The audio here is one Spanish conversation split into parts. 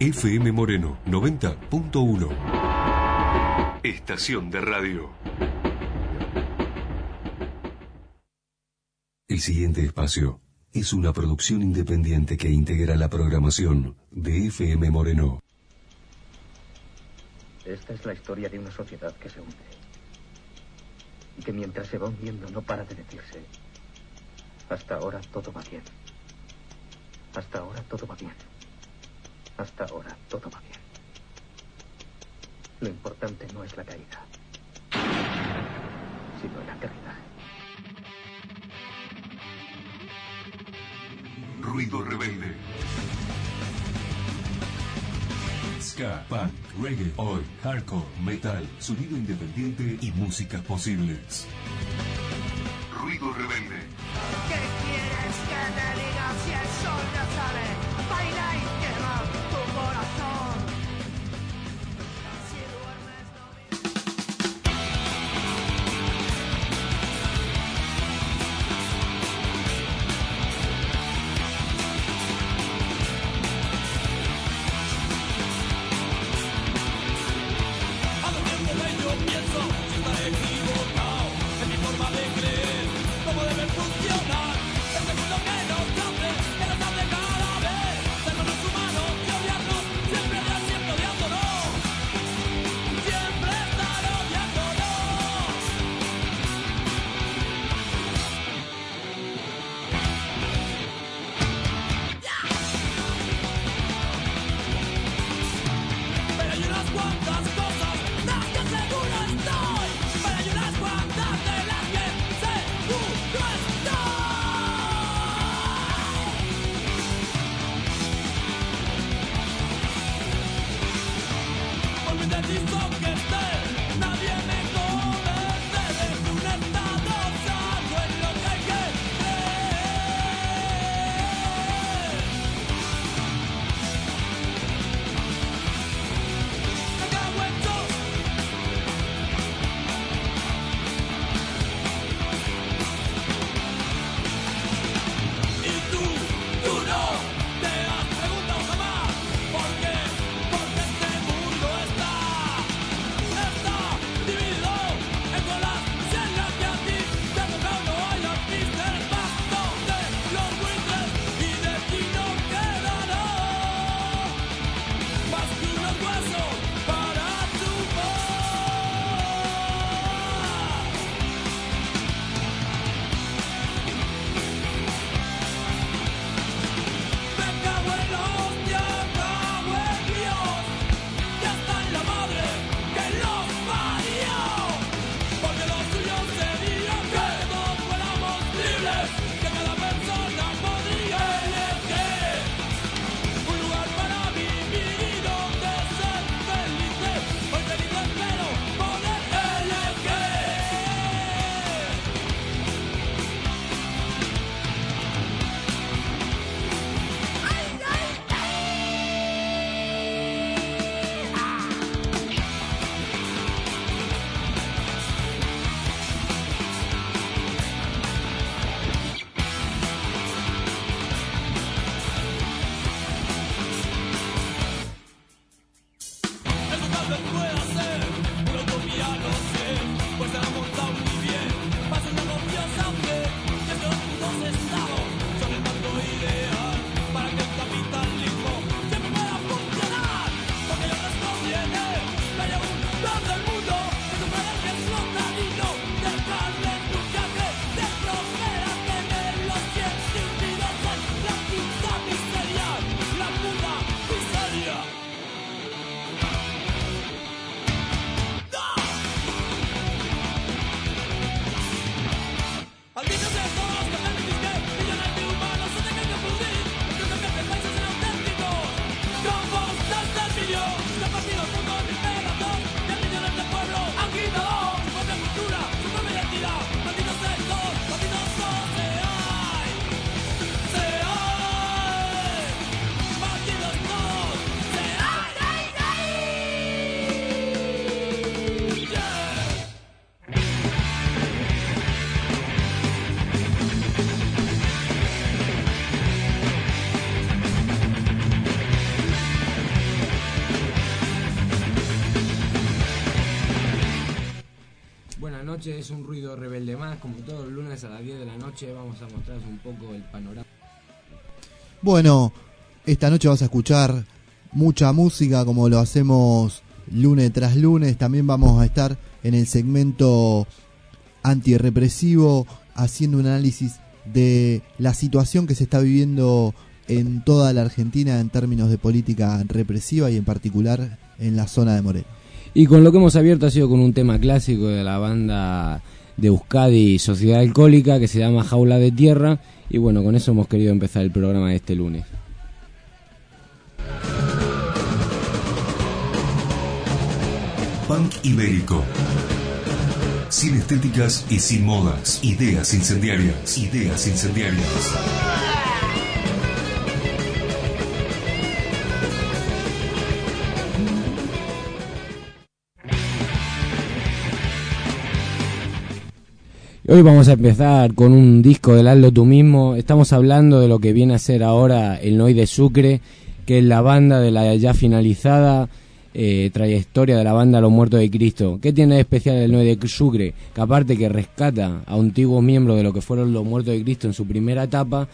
FM Moreno 90.1. Estación de radio. El siguiente espacio es una producción independiente que integra la programación de FM Moreno. Esta es la historia de una sociedad que se hunde y que mientras se va hundiendo no para de decirse, hasta ahora todo va bien. Hasta ahora todo va bien. Hasta ahora todo va bien. Lo importante no es la caída, sino el aterrizaje. Ruido rebelde. Ska, punk, reggae, hoy, hardcore, metal, sonido independiente y músicas posibles. Ruido rebelde. ¿Qué quieres que te diga si el? Es un ruido rebelde más, como todos los lunes a las 10 de la noche vamos a mostraros un poco el panorama. Bueno, esta noche vas a escuchar mucha música como lo hacemos lunes tras lunes. También vamos a estar en el segmento antirrepresivo haciendo un análisis de la situación que se está viviendo en toda la Argentina en términos de política represiva y en particular en la zona de Morel. Y con lo que hemos abierto ha sido con un tema clásico de la banda de Euskadi Sociedad Alcohólica que se llama Jaula de Tierra. Y bueno, con eso hemos querido empezar el programa de este lunes. Punk ibérico. Sin estéticas y sin modas. Ideas incendiarias. Ideas incendiarias. Hoy vamos a empezar con un disco del Aldo tú mismo. Estamos hablando de lo que viene a ser ahora el Noi de Sucre, que es la banda de la ya finalizada eh, trayectoria de la banda Los Muertos de Cristo. ¿Qué tiene de especial el Noi de Sucre? Que aparte que rescata a antiguos miembros de lo que fueron los Muertos de Cristo en su primera etapa,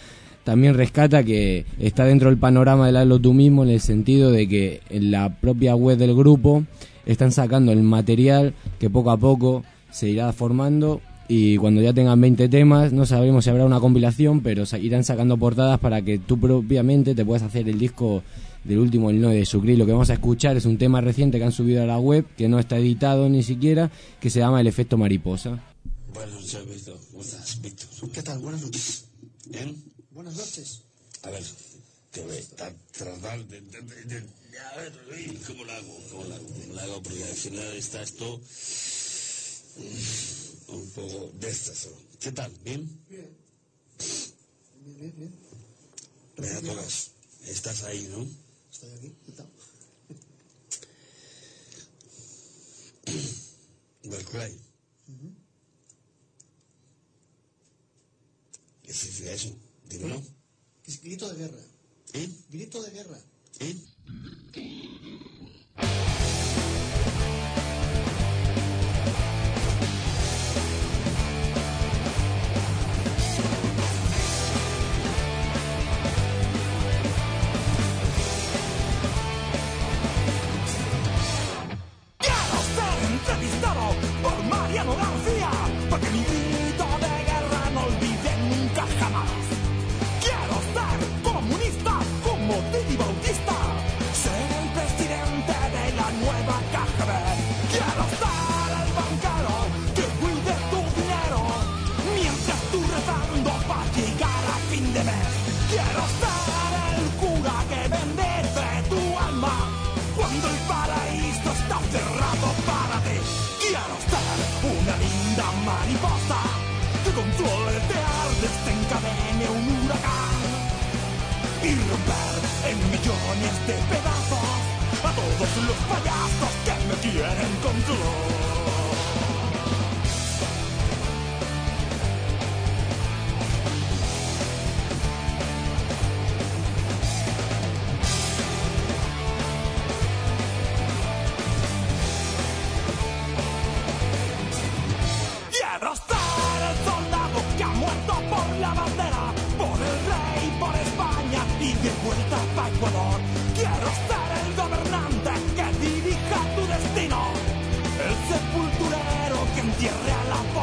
también rescata que está dentro del panorama del Aldo tú mismo en el sentido de que en la propia web del grupo están sacando el material que poco a poco se irá formando y cuando ya tengan 20 temas, no sabremos si habrá una compilación, pero irán sacando portadas para que tú propiamente te puedas hacer el disco del último El No de Sucre. Y Lo que vamos a escuchar es un tema reciente que han subido a la web, que no está editado ni siquiera, que se llama El Efecto Mariposa. Buenas noches, Víctor. ¿Cómo estás, Víctor? ¿Qué tal? Buenas noches. ¿Bien? Buenas noches. A ver, te voy a tra- tratar de, de- de- de- A ver, ¿cómo lo hago? ¿Cómo lo hago? ¿Cómo lo hago? Porque al final está esto... Un poco de estas. ¿Qué tal? ¿Bien? Bien. Bien, bien, bien. Me da tocas. Estás ahí, ¿no? Estoy aquí. ¿Qué tal? Berkeley. ¿Qué significa eso?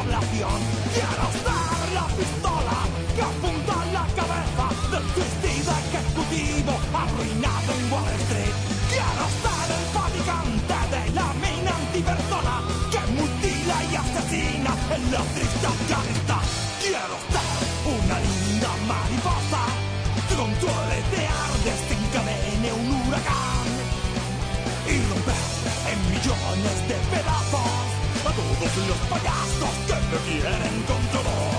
Quiero ser la pistola que apunta a la cabeza del suicida ejecutivo arruinado en Wall Street. Quiero ser el fabricante de la mina antipersona que mutila y asesina en la triste Afganistán. Quiero ser una linda mariposa que con su aletear desencadene un huracán y romper en millones de pedazos todos los payasos que me quieren controlar.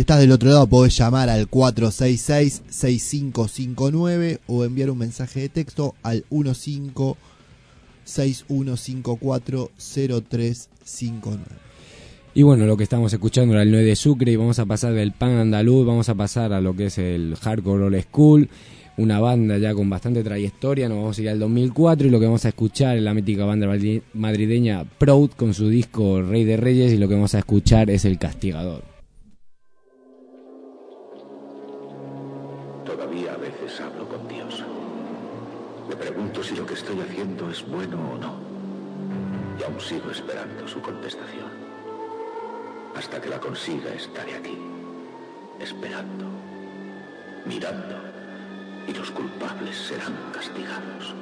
Si estás del otro lado, podés llamar al 466-6559 o enviar un mensaje de texto al 1561540359. Y bueno, lo que estamos escuchando era el 9 de Sucre y vamos a pasar del pan andaluz, vamos a pasar a lo que es el hardcore old school, una banda ya con bastante trayectoria, nos vamos a ir al 2004 y lo que vamos a escuchar es la mítica banda madri- madrileña Proud con su disco Rey de Reyes y lo que vamos a escuchar es El Castigador. La consiga estaré aquí, esperando, mirando, y los culpables serán castigados.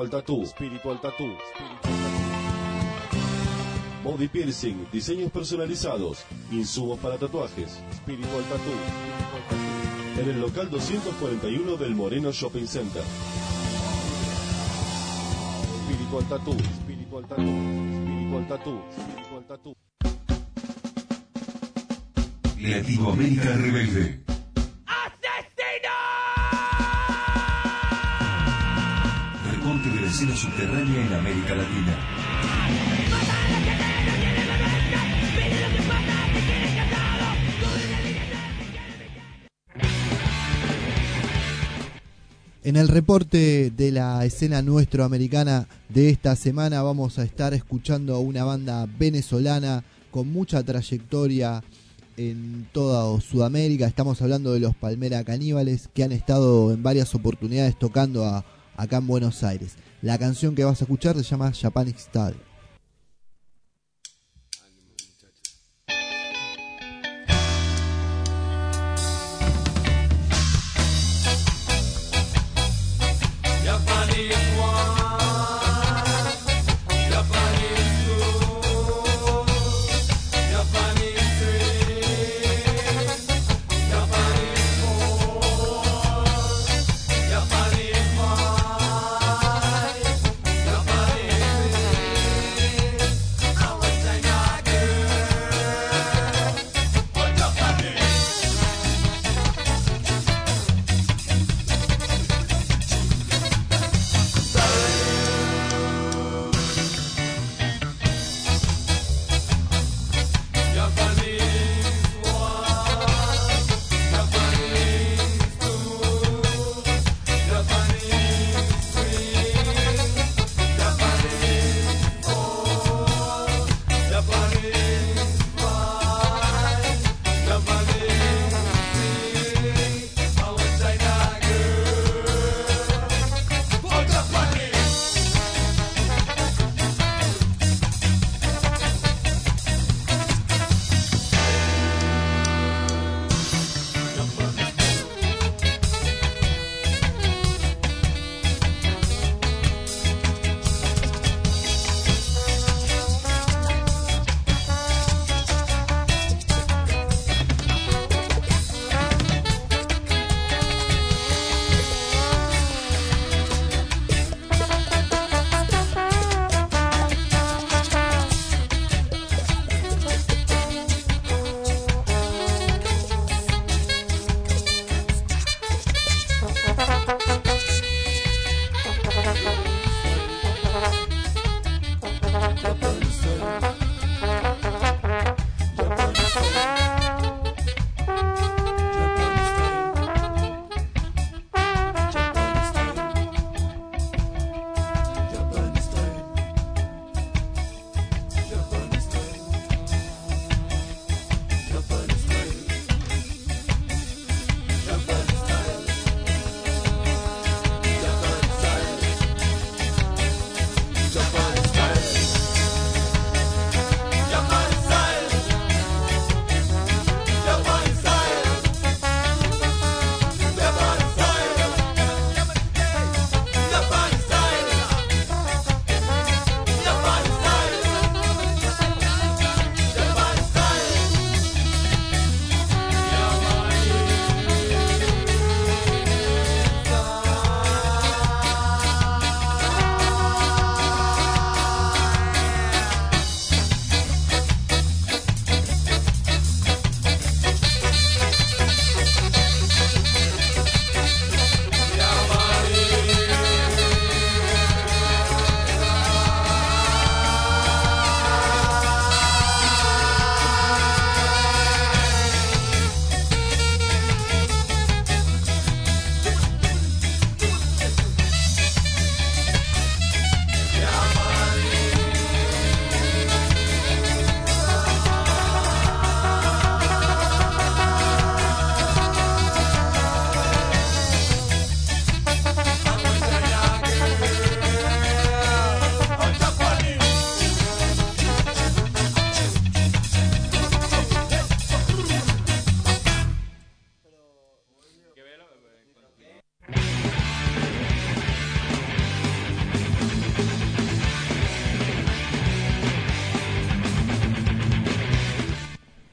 Spiritual Tattoo. Spiritual Tattoo. Body piercing, diseños personalizados, insumos para tatuajes. Spiritual Tattoo. En el local 241 del Moreno Shopping Center. Spiritual Tattoo. Spiritual Tattoo. Spiritual Tattoo. Spiritual Tattoo. Latinoamérica Rebelde. Escena subterránea en América Latina. En el reporte de la escena nuestroamericana de esta semana vamos a estar escuchando a una banda venezolana con mucha trayectoria en toda Sudamérica. Estamos hablando de los Palmera Caníbales que han estado en varias oportunidades tocando a- acá en Buenos Aires. La canción que vas a escuchar se llama Japanic Style.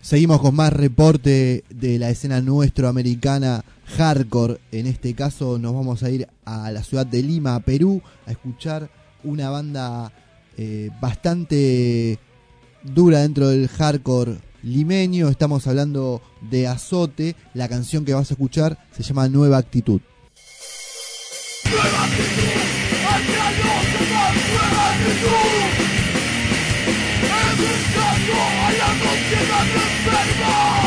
Seguimos con más reporte de la escena nuestroamericana hardcore. En este caso nos vamos a ir a la ciudad de Lima, Perú, a escuchar una banda eh, bastante dura dentro del hardcore limeño. Estamos hablando de Azote. La canción que vas a escuchar se llama Nueva Actitud. Contra la guerra y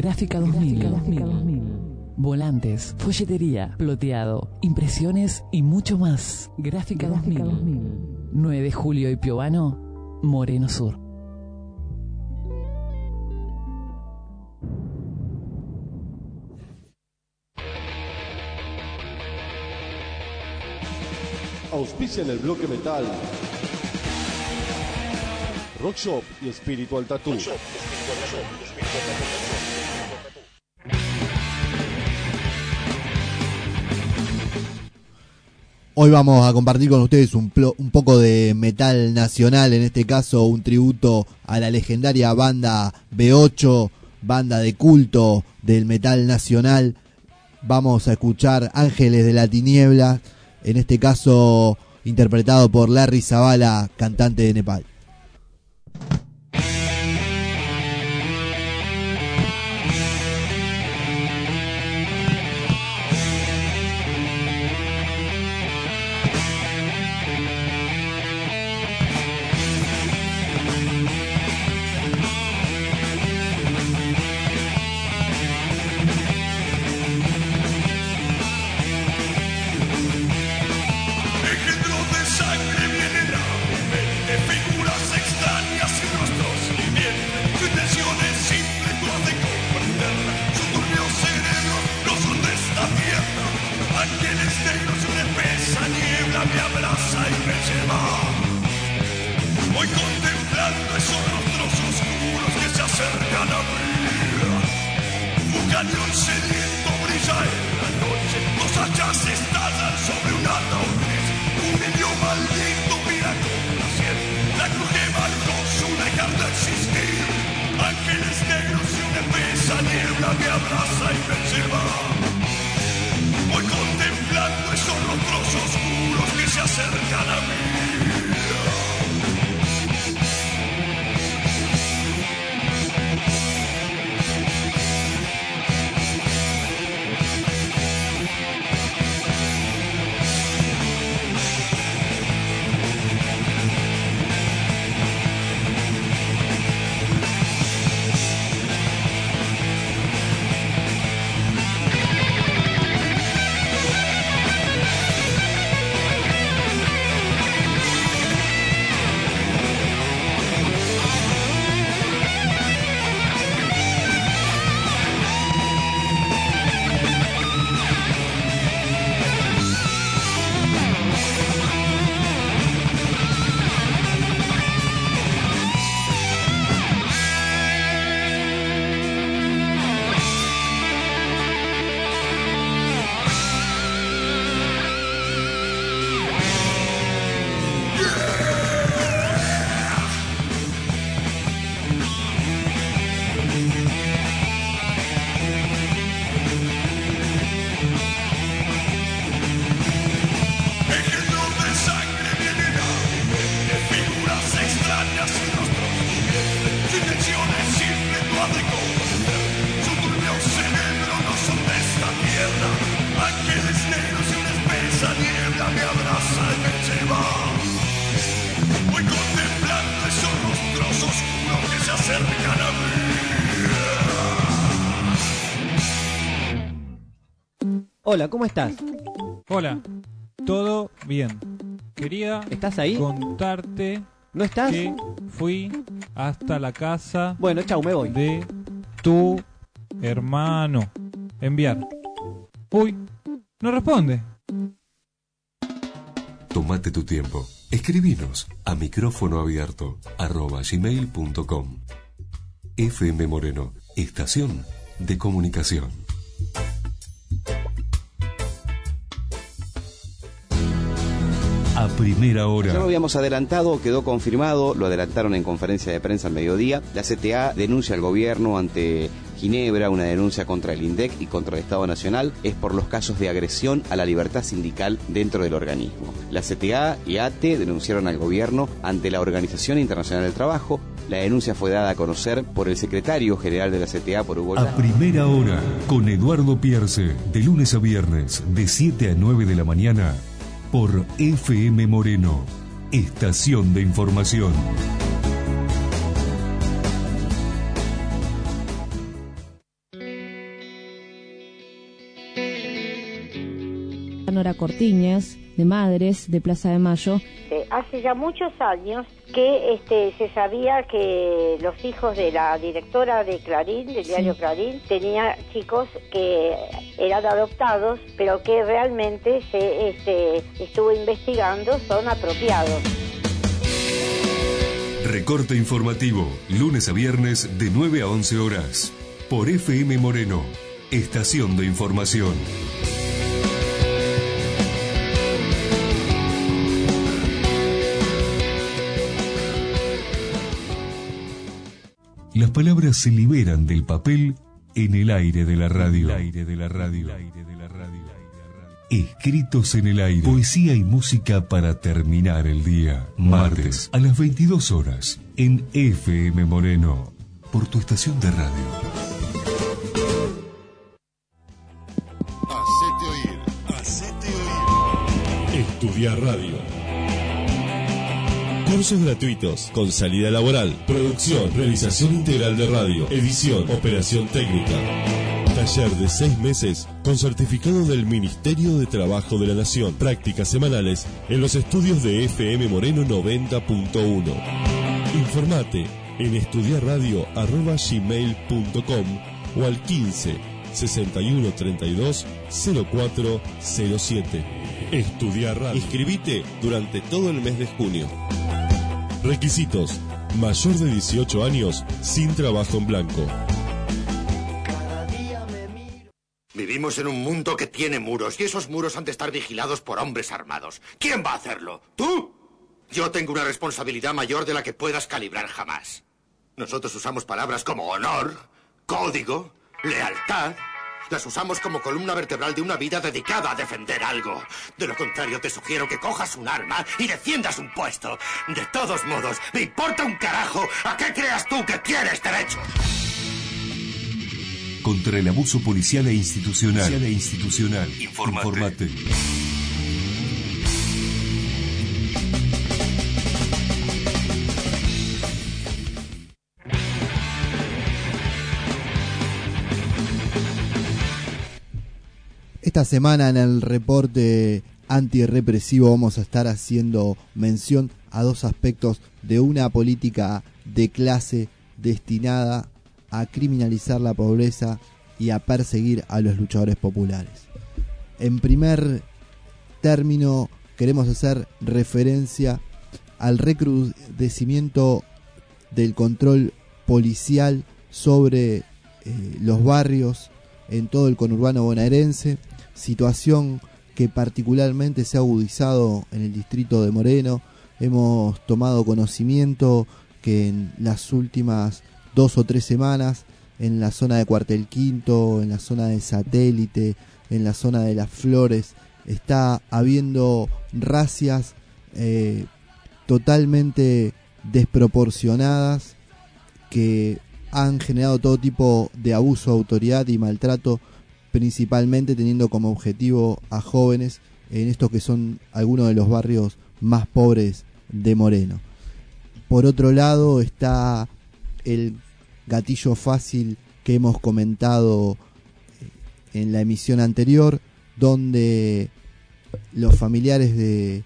Gráfica 2000. Volantes, folletería, ploteado, impresiones y mucho más. Gráfica 2000. 9 de julio y Piovano, Moreno Sur. Auspicia en el bloque metal. Rock Shop y Espiritual Tattoo. Hoy vamos a compartir con ustedes un, poco de metal nacional, en este caso un tributo a la legendaria banda B8, banda de culto del metal nacional. Vamos a escuchar Ángeles de la Tiniebla, en este caso interpretado por Larry Zavala, cantante de Nepal. Me abraza y me lleva. Voy contemplando esos rostros oscuros que se acercan a mí. Un cañón sediento brilla en la noche, dos hachas estallan sobre un ataúd. Un niño maldito mira con placer, la cruz que marcó su dejar de existir. Ángeles negros y una espesa niebla me abraza y me lleva. Oscuros que se Hola, ¿cómo estás? Hola, todo bien. Quería ¿Estás ahí? contarte ¿No estás? que fui hasta la casa Bueno, chau, me voy. de tu hermano. Enviar. Uy, no responde. Tómate tu tiempo. Escribinos a micrófono abierto arroba gmail.com. FM Moreno, estación de comunicación. A primera hora. Ya lo habíamos adelantado, quedó confirmado, lo adelantaron en conferencia de prensa al mediodía. La CTA denuncia al gobierno ante Ginebra una denuncia contra el INDEC y contra el Estado Nacional es por los casos de agresión a la libertad sindical dentro del organismo. La CTA y ATE denunciaron al gobierno ante la Organización Internacional del Trabajo. La denuncia fue dada a conocer por el secretario general de la CTA por Hugo A primera hora, con Eduardo Pierce, de lunes a viernes, de 7 a 9 de la mañana, por FM Moreno, estación de información. Nora Cortiñas, de Madres, de Plaza de Mayo. Eh, hace ya muchos años que este, se sabía que los hijos de la directora de Clarín, del diario Clarín, tenía chicos que eran adoptados, pero que realmente se este, estuvo investigando son apropiados. Recorte informativo, lunes a viernes de 9 a 11 horas, por FM Moreno, estación de información. Las palabras se liberan del papel en el aire de la radio. aire de la radio. Escritos en el aire. Poesía y música para terminar el día. Martes a las 22 horas en FM Moreno. Por tu estación de radio. Hacete oír. Hacete oír. Estudiar radio. Cursos gratuitos con salida laboral, producción, realización integral de radio, edición, operación técnica. Taller de seis meses con certificado del Ministerio de Trabajo de la Nación. Prácticas semanales en los estudios de FM Moreno 90.1. Informate en estudiarradio.gmail.com o al 15 61 32 0407. Estudiar radio. Inscribite durante todo el mes de junio. Requisitos. Mayor de 18 años sin trabajo en blanco. Vivimos en un mundo que tiene muros y esos muros han de estar vigilados por hombres armados. ¿Quién va a hacerlo? ¿Tú? Yo tengo una responsabilidad mayor de la que puedas calibrar jamás. Nosotros usamos palabras como honor, código, lealtad. Las usamos como columna vertebral de una vida dedicada a defender algo. De lo contrario, te sugiero que cojas un arma y defiendas un puesto. De todos modos, me importa un carajo a qué creas tú que quieres derecho. Contra el abuso policial e institucional. e institucional. Informate. Esta semana en el reporte antirrepresivo vamos a estar haciendo mención a dos aspectos de una política de clase destinada a criminalizar la pobreza y a perseguir a los luchadores populares. En primer término, queremos hacer referencia al recrudecimiento del control policial sobre eh, los barrios en todo el conurbano bonaerense, situación que particularmente se ha agudizado en el distrito de Moreno. Hemos tomado conocimiento que en las últimas dos o tres semanas, en la zona de Cuartel Quinto, en la zona de Satélite, en la zona de Las Flores, está habiendo racias eh, totalmente desproporcionadas que han generado todo tipo de abuso de autoridad y maltrato, principalmente teniendo como objetivo a jóvenes en estos que son algunos de los barrios más pobres de Moreno. Por otro lado está el gatillo fácil que hemos comentado en la emisión anterior donde los familiares de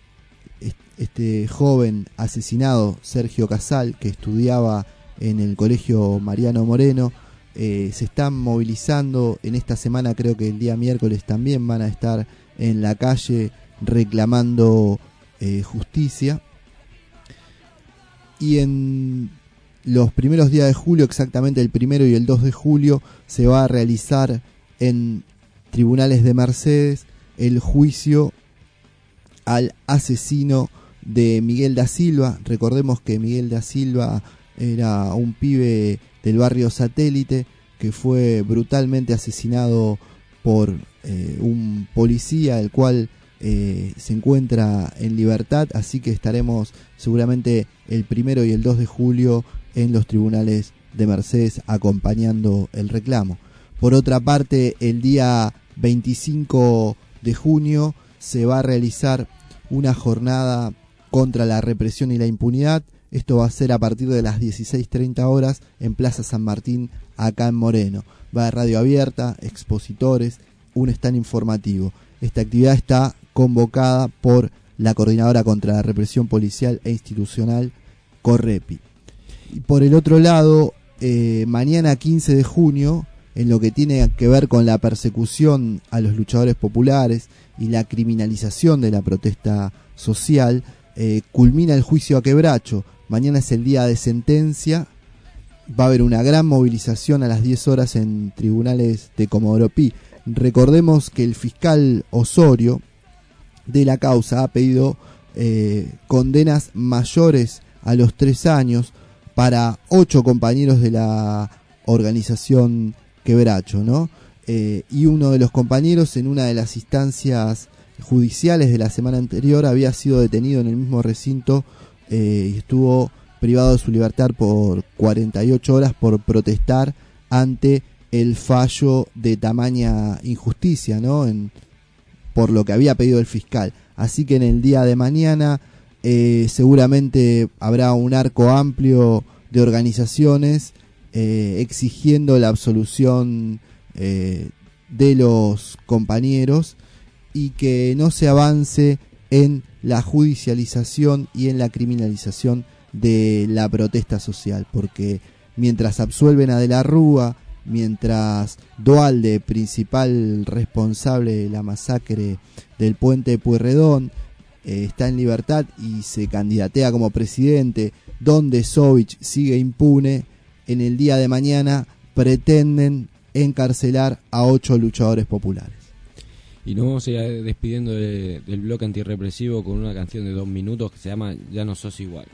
est- este joven asesinado, Sergio Casal, que estudiaba en el colegio Mariano Moreno, eh, se están movilizando. En esta semana, creo que el día miércoles también van a estar en la calle reclamando eh, justicia. Y en los primeros días de julio, exactamente el primero y el 2 de julio, se va a realizar en tribunales de Mercedes el juicio al asesino de Miguel da Silva. Recordemos que Miguel da Silva era un pibe del barrio satélite que fue brutalmente asesinado por eh, un policía, el cual eh, se encuentra en libertad, así que estaremos seguramente el primero y el 2 de julio en los tribunales de Mercedes acompañando el reclamo. Por otra parte, el día 25 de junio se va a realizar una jornada contra la represión y la impunidad. Esto va a ser a partir de las 16.30 horas en Plaza San Martín, acá en Moreno. Va a radio abierta, expositores, un stand informativo. Esta actividad está convocada por la Coordinadora contra la Represión Policial e Institucional, Correpi. Y por el otro lado, eh, mañana 15 de junio, en lo que tiene que ver con la persecución a los luchadores populares y la criminalización de la protesta social, eh, culmina el juicio a quebracho. Mañana es el día de sentencia. Va a haber una gran movilización a las 10 horas en tribunales de Comodoro Pi. Recordemos que el fiscal Osorio de la causa ha pedido eh, condenas mayores a los tres años para ocho compañeros de la organización Quebracho, ¿no? Eh, y uno de los compañeros en una de las instancias judiciales de la semana anterior había sido detenido en el mismo recinto eh, y estuvo privado de su libertad por 48 horas por protestar ante el fallo de tamaña injusticia, ¿no? En, por lo que había pedido el fiscal. Así que en el día de mañana eh, seguramente habrá un arco amplio de organizaciones eh, exigiendo la absolución eh, de los compañeros y que no se avance en la judicialización y en la criminalización de la protesta social, porque mientras absuelven a De la Rúa, mientras Dualde, principal responsable de la masacre del puente Pueyrredón, eh, está en libertad y se candidatea como presidente, donde Sovich sigue impune, en el día de mañana pretenden encarcelar a ocho luchadores populares. Y nos vamos a ir despidiendo de- del bloque antirrepresivo con una canción de dos minutos que se llama Ya no sos igual.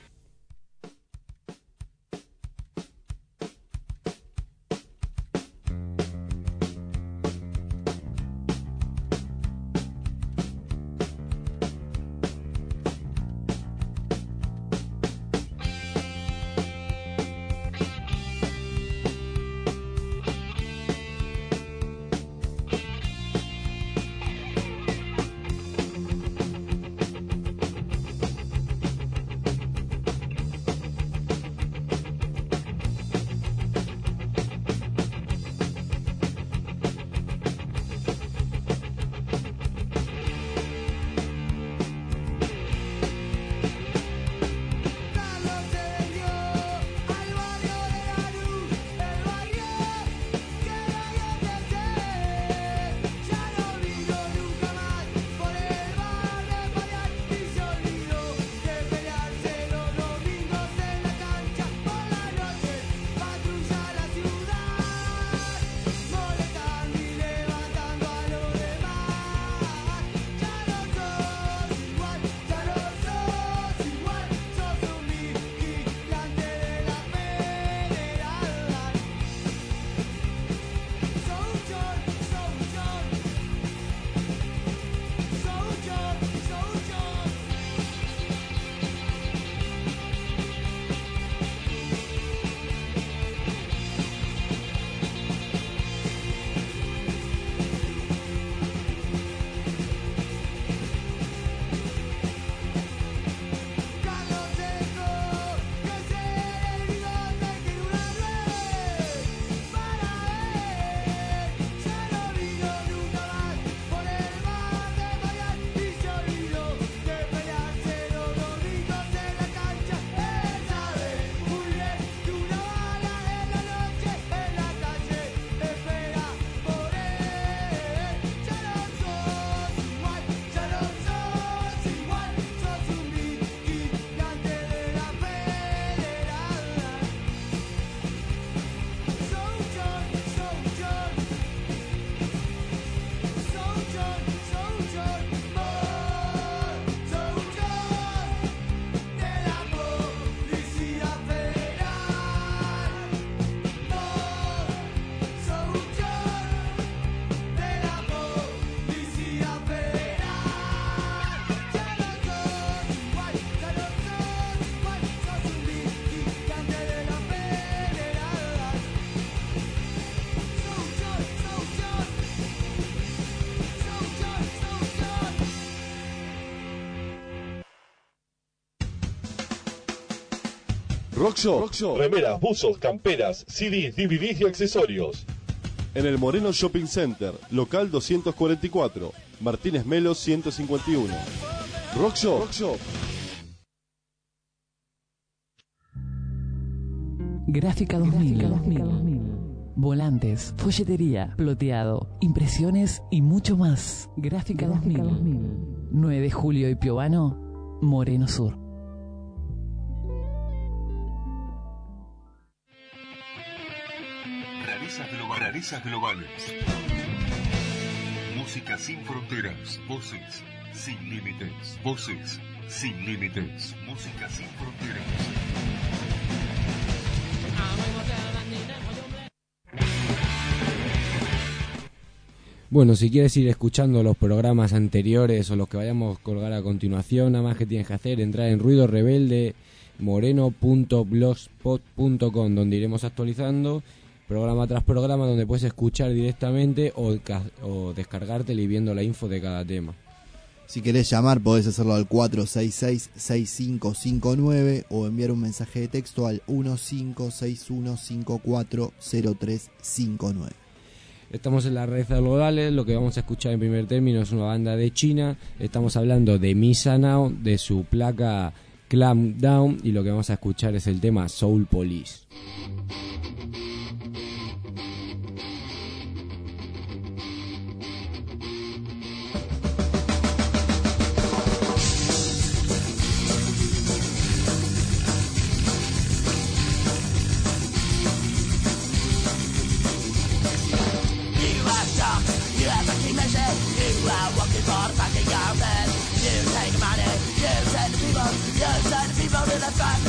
Rock Shop, remeras, buzos, camperas, CDs, DVDs y accesorios. En el Moreno Shopping Center, local 244, Martínez Melo 151. Rock Shop. Rock Shop. Gráfica 2000. Volantes, folletería, ploteado, impresiones y mucho más. Gráfica 2000. 9 de julio y Piovano, Moreno Sur. Bueno, si quieres ir escuchando los programas anteriores o los que vayamos a colgar a continuación, nada más que tienes que hacer entrar en ruido rebelde moreno.blogspot.com donde iremos actualizando programa tras programa donde puedes escuchar directamente o, o y viendo la info de cada tema. Si querés llamar, podés hacerlo al 466-6559 o enviar un mensaje de texto al 1561540359. Estamos en las redes globales, lo que vamos a escuchar en primer término es una banda de China, estamos hablando de Misa Now, de su placa Clamp Down y lo que vamos a escuchar es el tema Soul Police. inside.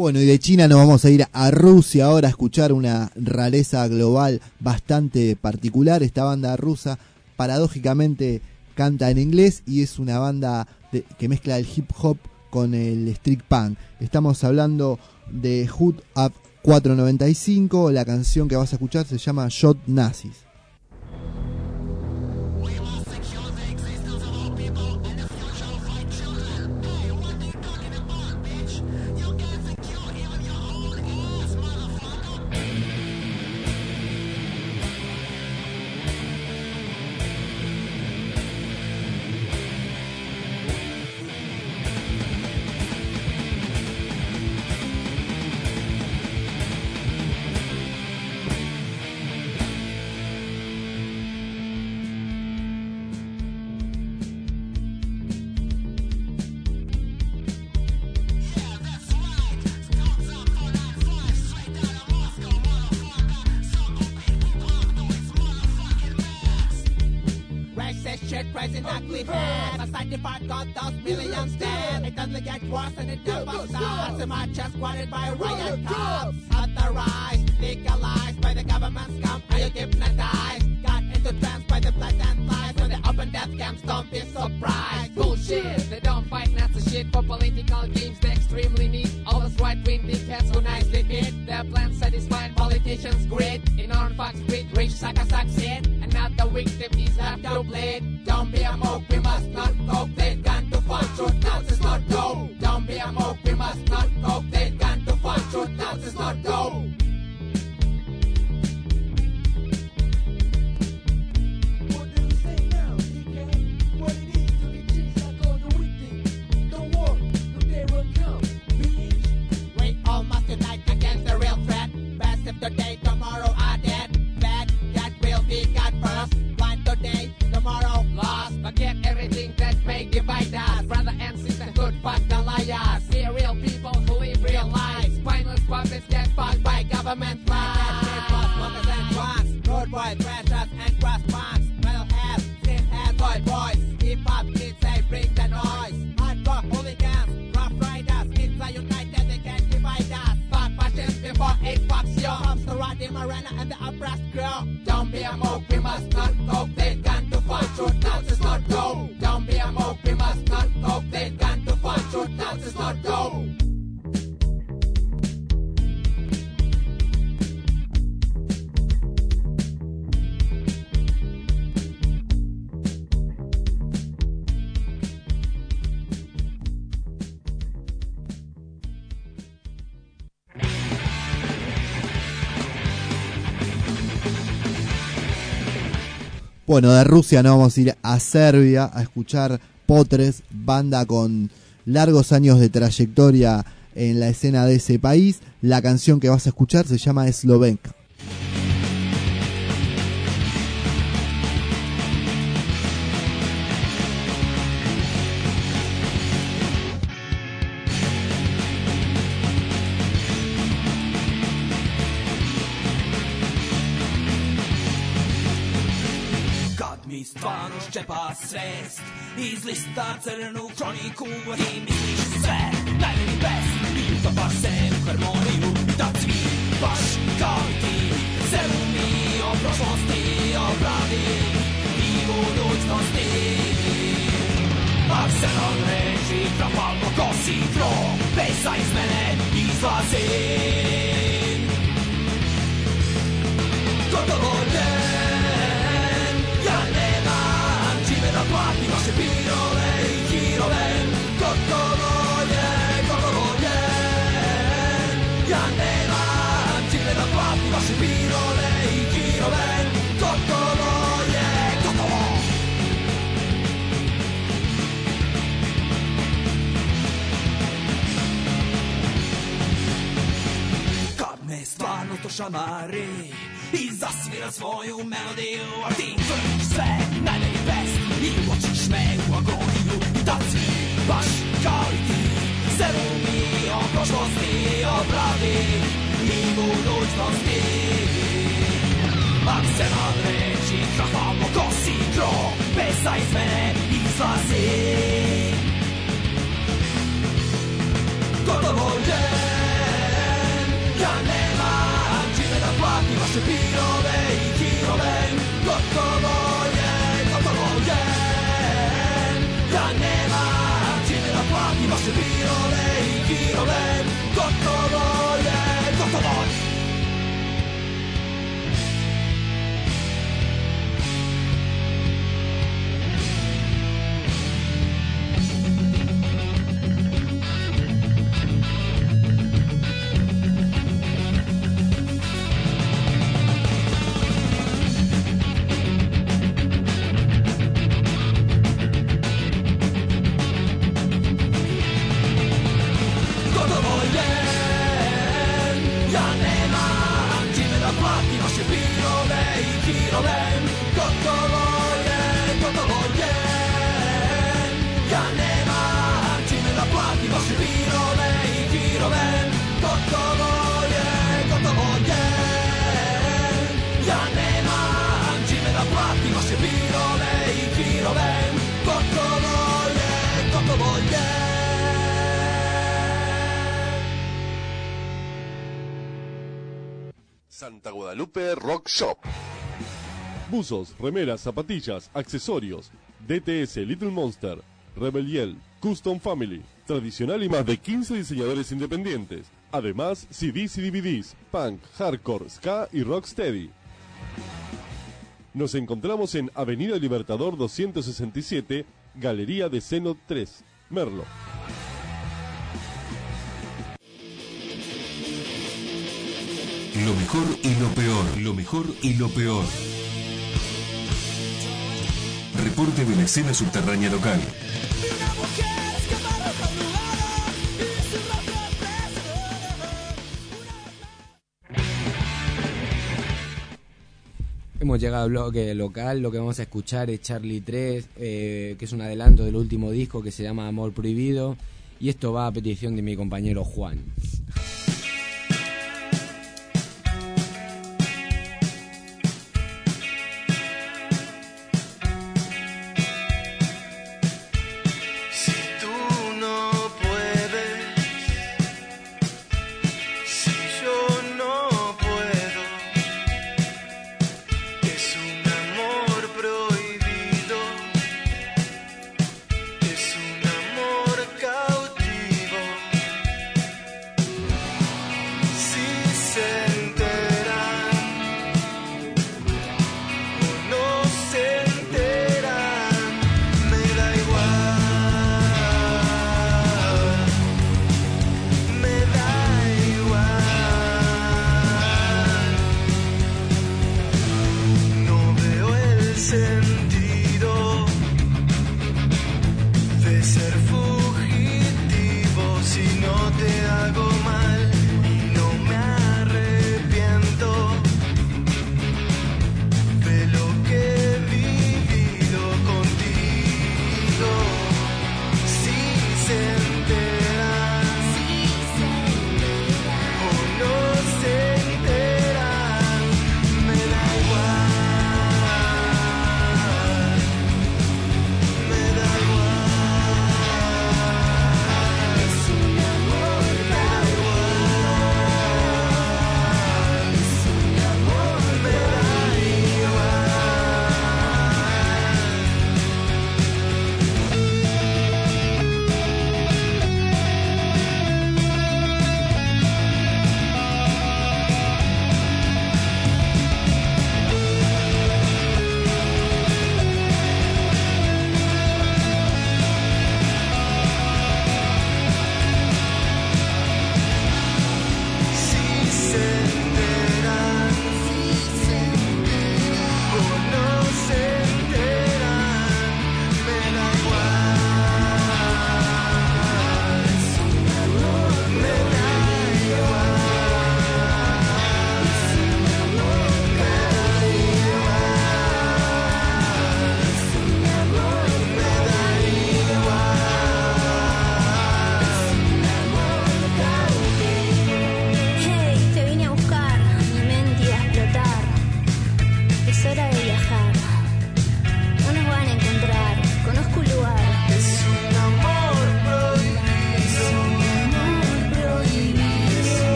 Bueno, y de China nos vamos a ir a Rusia ahora a escuchar una rareza global bastante particular. Esta banda rusa, paradójicamente, canta en inglés y es una banda de- que mezcla el hip hop con el street punk. Estamos hablando de Hood Up 495. La canción que vas a escuchar se llama Shot Nazis. Just squatted by a Bueno, de Rusia nos vamos a ir a Serbia a escuchar Potres, banda con largos años de trayectoria en la escena de ese país. La canción que vas a escuchar se llama Eslovenka. Stvarno ščepa svest. Izlista crnu kroniku ti misliš sve Najmeni bes I utopaš se u harmoniju Da cvipaš kao i ti. Se umi o prošlosti O pravi I budućnosti. Arsenal reči Trafalno kosi krov Pesa iz mene izlazi šamari. I zasvira svoju melodiju A ti tvrdiš sve najbolji best I uočiš me u agoniju I tad baš kao i ti. Se rumi o prošlosti O pravdi i budućnosti Arsenal reči Krafalno kosi krov Pesa iz mene izlazi. Gotovo je vaše pirove i hirove Gotovo je, gotovo je. Ja nemam čime da platim vaše pirove Guadalupe Rock Shop. Buzos, remeras, zapatillas, accesorios. DTS Little Monster, Rebeliel, Custom Family, tradicional y más de 15 diseñadores independientes. Además, CDs y DVDs, punk, hardcore, ska y rocksteady. Nos encontramos en Avenida Libertador 267, Galería de Seno 3, Merlo. Lo mejor y lo peor. Lo mejor y lo peor. Reporte de la escena subterránea local. Hemos llegado al bloque local, lo que vamos a escuchar es Charlie 3, eh, que es un adelanto del último disco que se llama Amor Prohibido, y esto va a petición de mi compañero Juan.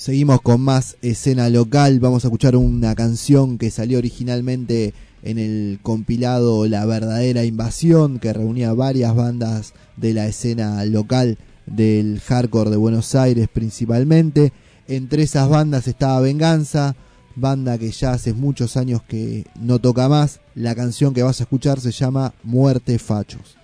Seguimos con más escena local. Vamos a escuchar una canción que salió originalmente en el compilado La verdadera invasión, que reunía varias bandas de la escena local del hardcore de Buenos Aires principalmente. Entre esas bandas estaba Venganza, banda que ya hace muchos años que no toca más. La canción que vas a escuchar se llama Muerte Fachos.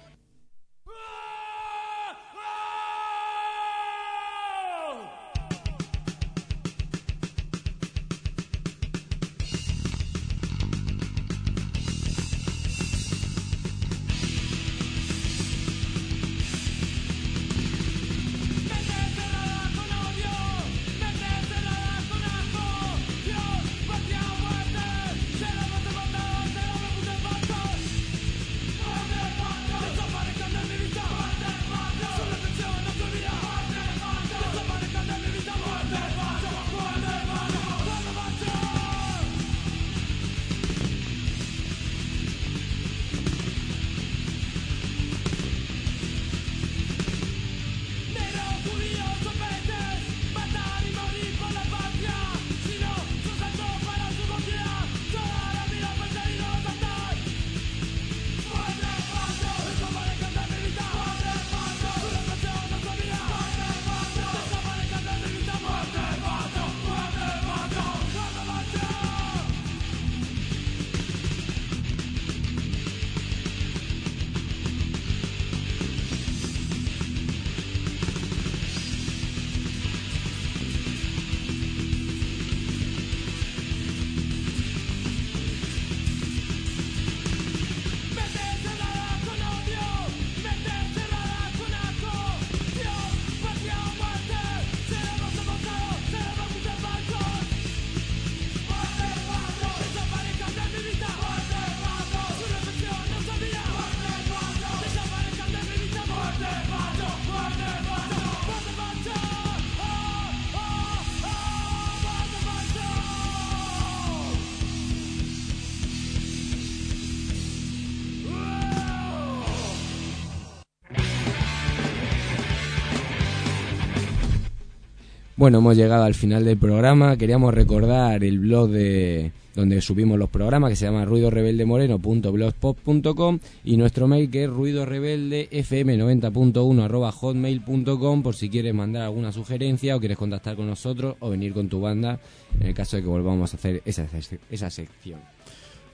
Bueno, hemos llegado al final del programa. Queríamos recordar el blog de donde subimos los programas que se llama ruidorebeldemoreno.blogspot.com y nuestro mail que es ruidorebeldefm90.1 arroba hotmail.com por si quieres mandar alguna sugerencia o quieres contactar con nosotros o venir con tu banda en el caso de que volvamos a hacer esa, esa sección.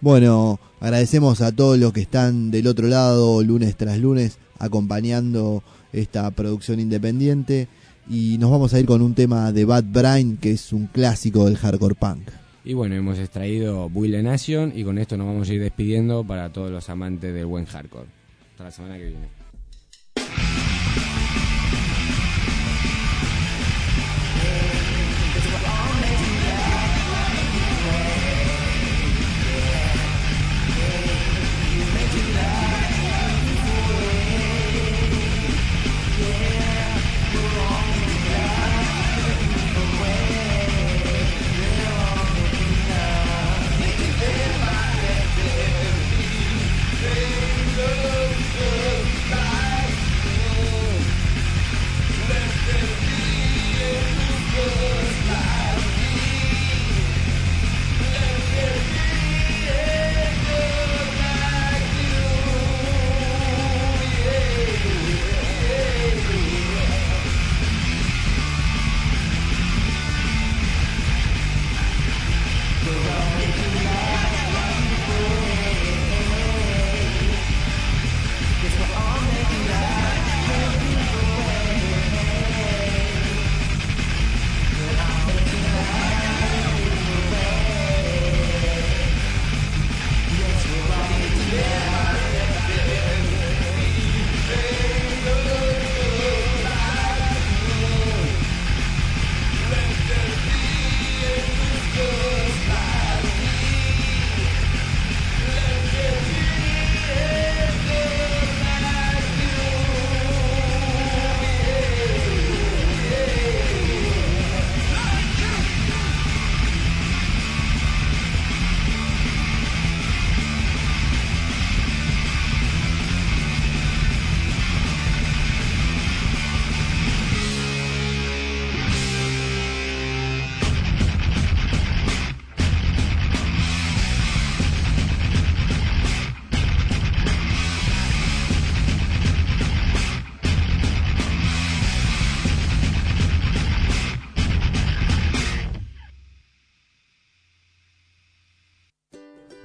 Bueno, agradecemos a todos los que están del otro lado lunes tras lunes acompañando esta producción independiente y nos vamos a ir con un tema de Bad Brain que es un clásico del hardcore punk. Y bueno, hemos extraído Buile Nation y con esto nos vamos a ir despidiendo para todos los amantes del buen hardcore. Hasta la semana que viene.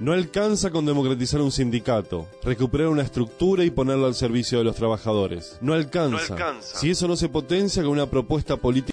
No alcanza con democratizar un sindicato, recuperar una estructura y ponerla al servicio de los trabajadores. No alcanza. No alcanza. Si eso no se potencia con una propuesta política